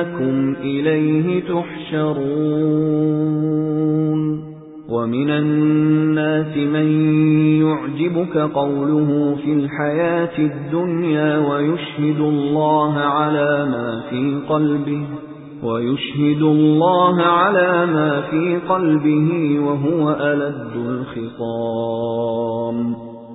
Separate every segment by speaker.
Speaker 1: أنكم إليه تحشرون. ومن الناس من يعجبك قوله في الحياة الدنيا ويشهد الله على ما في قلبه ويشهد الله على ما في قلبه وهو ألد الخصام.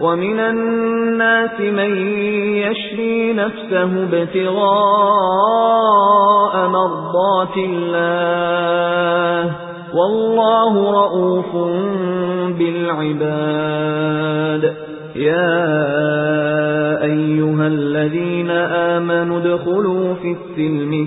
Speaker 1: وَمِنَ النَّاسِ مَن يَشْرِي نَفْسَهُ ابْتِغَاءَ مَرْضَاتِ اللَّهِ وَاللَّهُ رَءُوفٌ بِالْعِبَادِ يَا أَيُّهَا الَّذِينَ آمَنُوا ادْخُلُوا فِي السِّلْمِ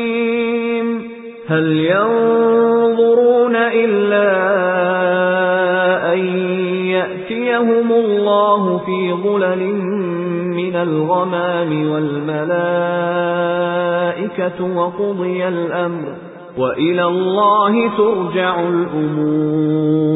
Speaker 1: هَلْ يَنظُرُونَ إِلَّا أَن يَأْتِيَهُمُ اللَّهُ فِي ظُلَلٍ مِّنَ الْغَمَامِ وَالْمَلَائِكَةُ وَقُضِيَ الْأَمْرُ وَإِلَى اللَّهِ تُرْجَعُ الْأُمُورُ.